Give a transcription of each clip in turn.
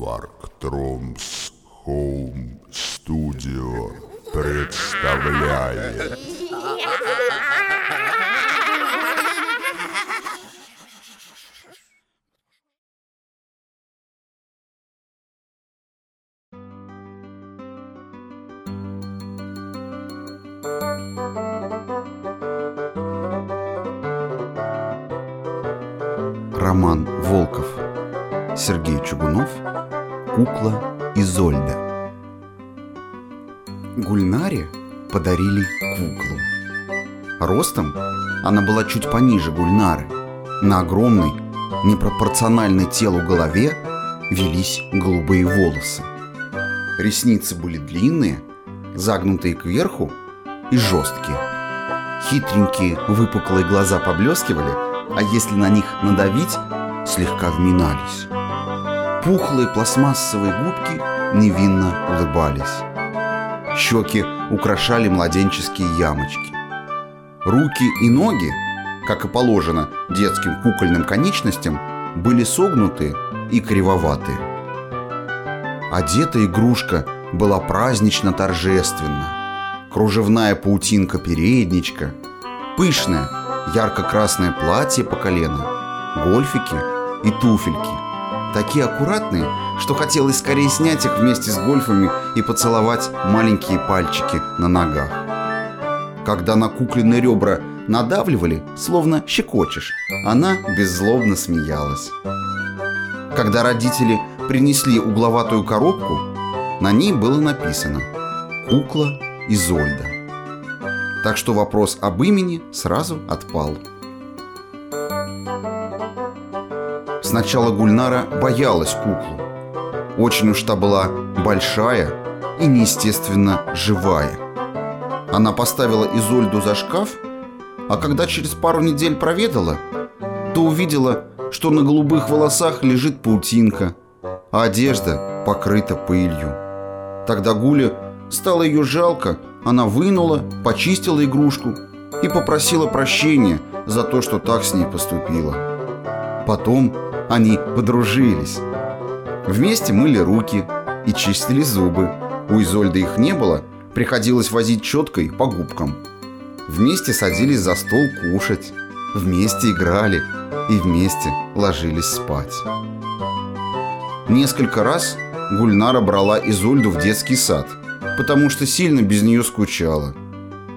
Варктромс Хоум Студио представляет. Роман Волков Сергей Чугунов Кукла Изольда Гульнаре подарили куклу. Ростом она была чуть пониже Гульнары. На огромной, непропорциональной телу голове велись голубые волосы. Ресницы были длинные, загнутые кверху и жесткие. Хитренькие выпуклые глаза поблескивали, а если на них надавить, слегка вминались. Пухлые пластмассовые губки невинно улыбались. Щеки украшали младенческие ямочки. Руки и ноги, как и положено детским кукольным конечностям, были согнуты и кривоватые. Одета игрушка была празднично торжественна. Кружевная паутинка-передничка, пышное ярко-красное платье по колено, гольфики и туфельки. Такие аккуратные, что хотелось скорее снять их вместе с гольфами и поцеловать маленькие пальчики на ногах. Когда на кукленные ребра надавливали, словно щекочешь, она беззлобно смеялась. Когда родители принесли угловатую коробку, на ней было написано «Кукла Изольда». Так что вопрос об имени сразу отпал. Сначала Гульнара боялась куклу. Очень уж та была большая и неестественно живая. Она поставила Изольду за шкаф, а когда через пару недель проведала, то увидела, что на голубых волосах лежит паутинка, а одежда покрыта пылью. Тогда Гуле стало ее жалко, она вынула, почистила игрушку и попросила прощения за то, что так с ней поступила. Потом они подружились. Вместе мыли руки и чистили зубы. У Изольды их не было, приходилось возить четкой по губкам. Вместе садились за стол кушать, вместе играли и вместе ложились спать. Несколько раз Гульнара брала Изольду в детский сад, потому что сильно без нее скучала.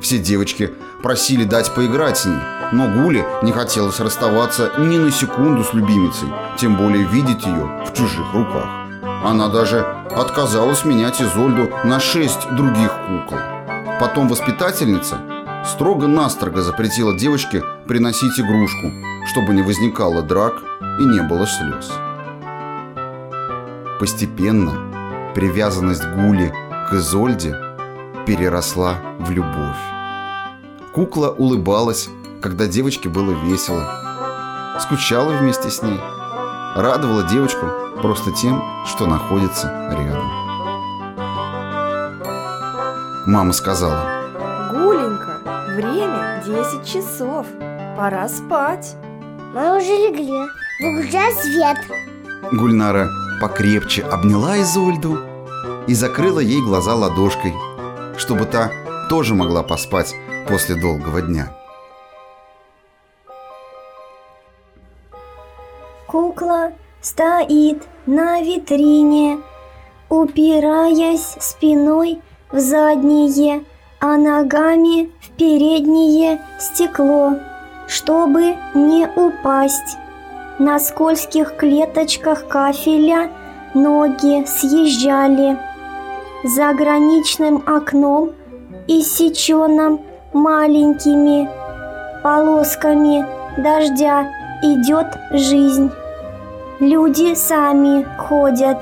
Все девочки просили дать поиграть с ней, но Гуле не хотелось расставаться ни на секунду с любимицей, тем более видеть ее в чужих руках. Она даже отказалась менять Изольду на шесть других кукол. Потом воспитательница строго-настрого запретила девочке приносить игрушку, чтобы не возникало драк и не было слез. Постепенно привязанность Гули к Изольде переросла в любовь. Кукла улыбалась, когда девочке было весело. Скучала вместе с ней. Радовала девочку просто тем, что находится рядом. Мама сказала. Гуленька, время 10 часов. Пора спать. Мы уже легли. Выключай свет. Гульнара покрепче обняла Изольду и закрыла ей глаза ладошкой, чтобы та тоже могла поспать после долгого дня. Кукла стоит на витрине, упираясь спиной в заднее, а ногами в переднее стекло, чтобы не упасть. На скользких клеточках кафеля ноги съезжали. За граничным окном, иссеченным маленькими полосками дождя, идет жизнь. Люди сами ходят,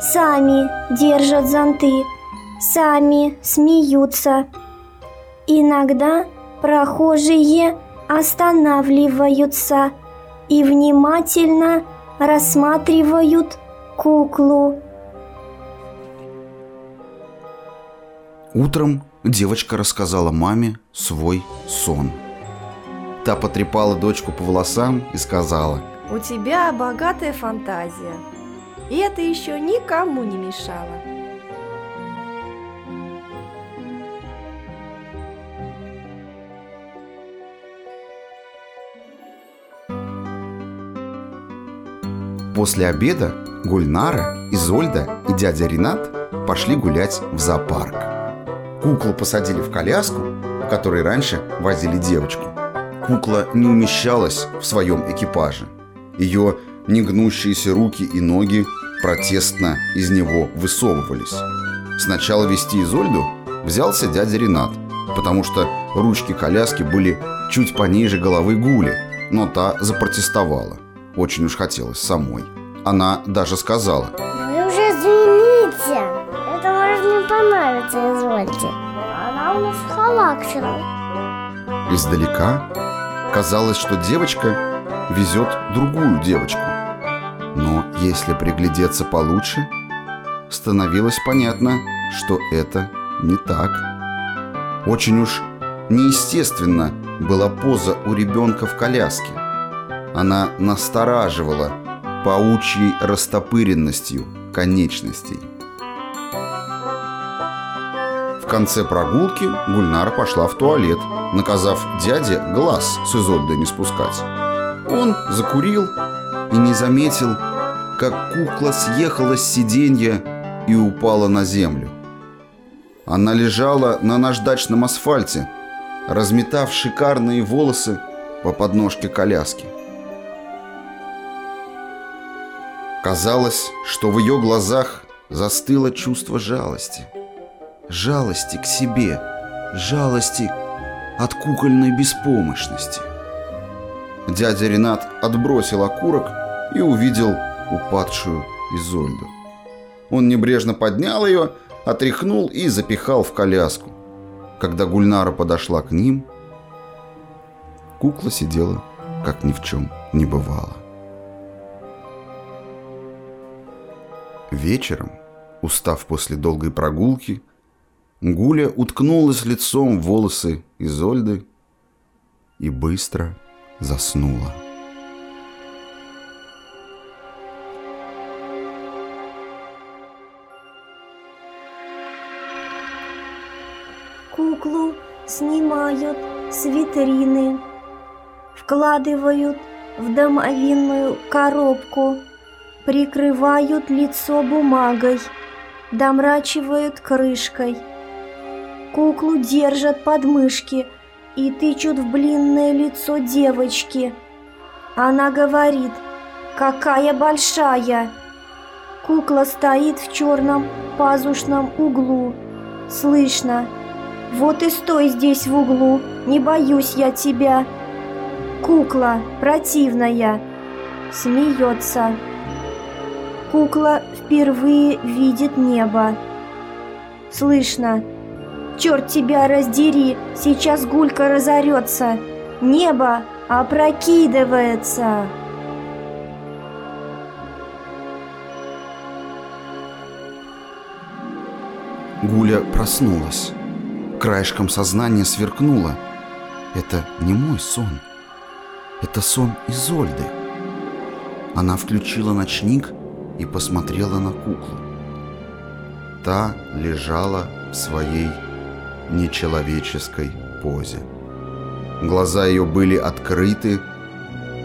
сами держат зонты, сами смеются. Иногда прохожие останавливаются и внимательно рассматривают куклу. Утром девочка рассказала маме свой сон. Та потрепала дочку по волосам и сказала У тебя богатая фантазия. И это еще никому не мешало. После обеда Гульнара, Изольда и дядя Ренат пошли гулять в зоопарк. Куклу посадили в коляску, в которой раньше возили девочку. Кукла не умещалась в своем экипаже. Ее негнущиеся руки и ноги протестно из него высовывались. Сначала вести Изольду взялся дядя Ренат, потому что ручки коляски были чуть пониже головы Гули, но та запротестовала. Очень уж хотелось самой. Она даже сказала, Вы уже извините. Это может не понравиться, извольте. Она у нас халакшина. Издалека казалось, что девочка везет другую девочку. Но если приглядеться получше, становилось понятно, что это не так. Очень уж неестественно была поза у ребенка в коляске. Она настораживала паучьей растопыренностью конечностей. В конце прогулки Гульнара пошла в туалет, наказав дяде глаз с Изольдой не спускать. Он закурил и не заметил, как кукла съехала с сиденья и упала на землю. Она лежала на наждачном асфальте, разметав шикарные волосы по подножке коляски. Казалось, что в ее глазах застыло чувство жалости. Жалости к себе, жалости от кукольной беспомощности. Дядя Ренат отбросил окурок и увидел упадшую Изольду. Он небрежно поднял ее, отряхнул и запихал в коляску. Когда Гульнара подошла к ним, кукла сидела, как ни в чем не бывало. Вечером, устав после долгой прогулки, Гуля уткнулась лицом в волосы Изольды и быстро заснула. Куклу снимают с витрины, вкладывают в домовинную коробку, прикрывают лицо бумагой, домрачивают крышкой. Куклу держат под мышки и тычут в блинное лицо девочки. Она говорит «Какая большая!» Кукла стоит в черном пазушном углу. Слышно «Вот и стой здесь в углу, не боюсь я тебя!» Кукла противная смеется. Кукла впервые видит небо. Слышно Черт тебя раздери, сейчас гулька разорется. Небо опрокидывается. Гуля проснулась. Краешком сознания сверкнула. Это не мой сон. Это сон Изольды. Она включила ночник и посмотрела на куклу. Та лежала в своей нечеловеческой позе. Глаза ее были открыты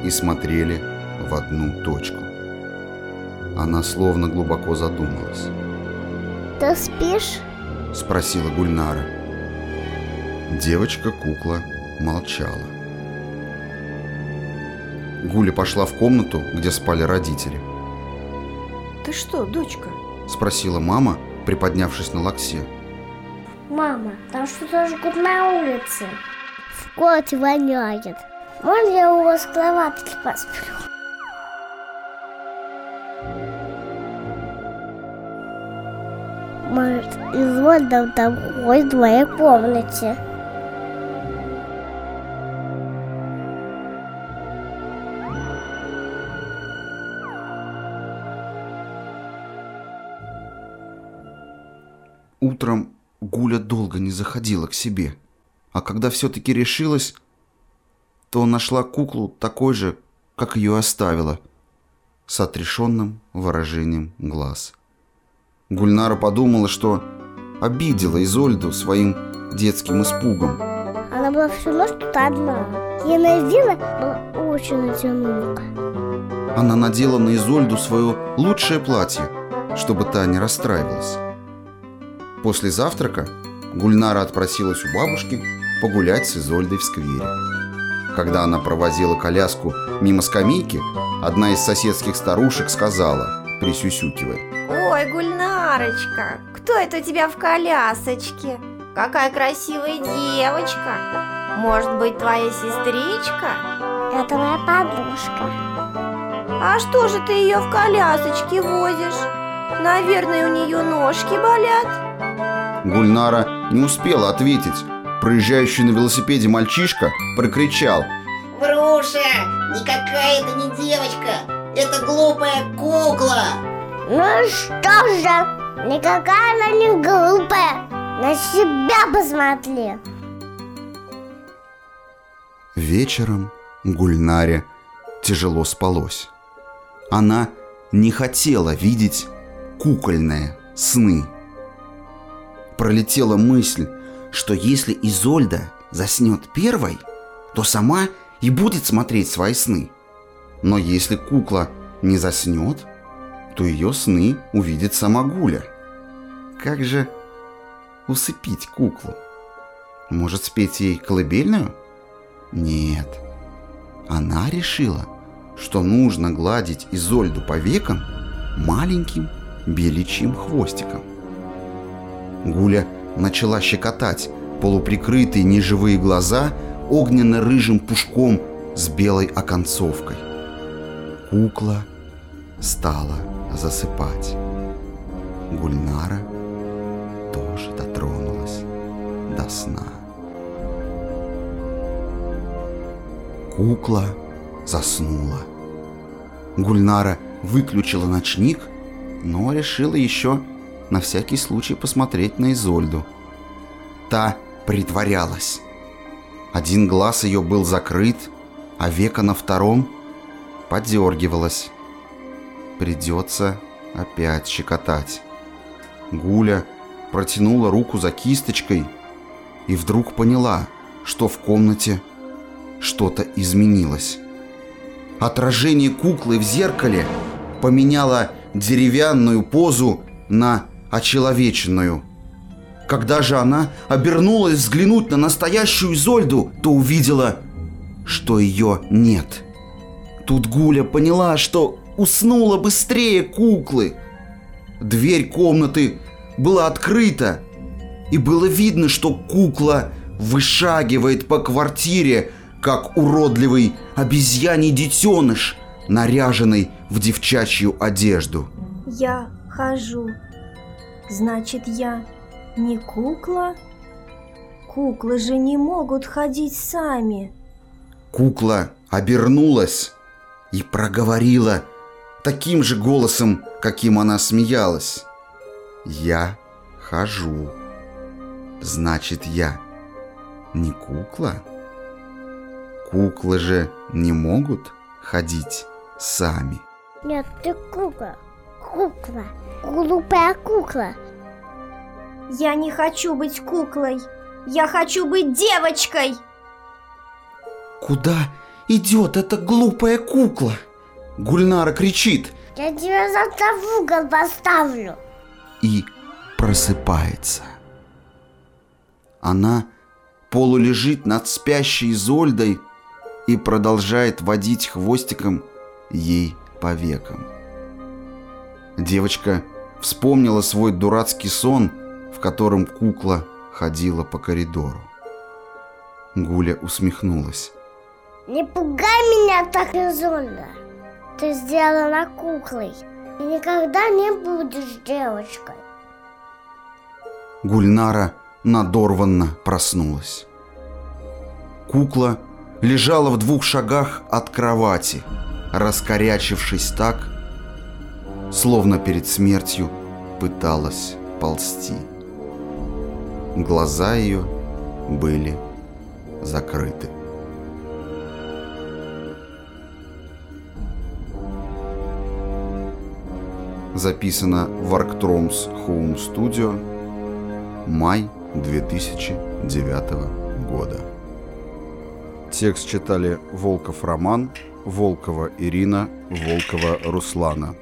и смотрели в одну точку. Она словно глубоко задумалась. Ты спишь? Спросила Гульнара. Девочка-кукла молчала. Гуля пошла в комнату, где спали родители. Ты что, дочка? Спросила мама, приподнявшись на локсе. Мама, там что-то жгут на улице. В комнате воняет. Можно я у вас в кроватке посплю? Может, там ходит в твоей комнате. Утром Гуля долго не заходила к себе, а когда все-таки решилась, то нашла куклу такой же, как ее оставила, с отрешенным выражением глаз. Гульнара подумала, что обидела Изольду своим детским испугом. Она была всю ночь тут одна. Ена Вина была очень одинока. Она надела на Изольду свое лучшее платье, чтобы та не расстраивалась. После завтрака Гульнара отпросилась у бабушки погулять с Изольдой в сквере. Когда она провозила коляску мимо скамейки, одна из соседских старушек сказала, присюсюкивая. Ой, Гульнарочка, кто это у тебя в колясочке? Какая красивая девочка. Может быть, твоя сестричка? Это моя подружка. А что же ты ее в колясочке возишь? Наверное, у нее ножки болят. Гульнара не успела ответить. Проезжающий на велосипеде мальчишка прокричал. Груша, никакая это не девочка, это глупая кукла. Ну что же, никакая она не глупая. На себя посмотри. Вечером Гульнаре тяжело спалось. Она не хотела видеть кукольные сны. Пролетела мысль, что если Изольда заснет первой, то сама и будет смотреть свои сны. Но если кукла не заснет, то ее сны увидит сама Гуля. Как же усыпить куклу? Может, спеть ей колыбельную? Нет. Она решила, что нужно гладить Изольду по векам маленьким беличьим хвостиком. Гуля начала щекотать полуприкрытые неживые глаза огненно-рыжим пушком с белой оконцовкой. Кукла стала засыпать. Гульнара тоже дотронулась до сна. Кукла заснула. Гульнара выключила ночник, но решила еще на всякий случай посмотреть на Изольду. Та притворялась. Один глаз ее был закрыт, а века на втором подергивалась. Придется опять щекотать. Гуля протянула руку за кисточкой и вдруг поняла, что в комнате что-то изменилось. Отражение куклы в зеркале поменяло деревянную позу на очеловеченную. Когда же она обернулась взглянуть на настоящую Изольду, то увидела, что ее нет. Тут Гуля поняла, что уснула быстрее куклы. Дверь комнаты была открыта, и было видно, что кукла вышагивает по квартире, как уродливый обезьяний детеныш, наряженный в девчачью одежду. Я хожу. Значит, я не кукла? Куклы же не могут ходить сами. Кукла обернулась и проговорила таким же голосом, каким она смеялась. «Я хожу. Значит, я не кукла?» Куклы же не могут ходить сами. Нет, ты кукла. Кукла. Глупая кукла. Я не хочу быть куклой. Я хочу быть девочкой. Куда идет эта глупая кукла? Гульнара кричит Я тебя завтра в угол поставлю. и просыпается. Она полулежит над спящей Зольдой и продолжает водить хвостиком ей по векам. Девочка вспомнила свой дурацкий сон, в котором кукла ходила по коридору. Гуля усмехнулась. Не пугай меня так, Изольда. Ты сделана куклой. И никогда не будешь девочкой. Гульнара надорванно проснулась. Кукла лежала в двух шагах от кровати, раскорячившись так, словно перед смертью пыталась ползти. Глаза ее были закрыты. Записано в Арктромс Home Studio. Май 2009 года. Текст читали Волков Роман, Волкова Ирина, Волкова Руслана.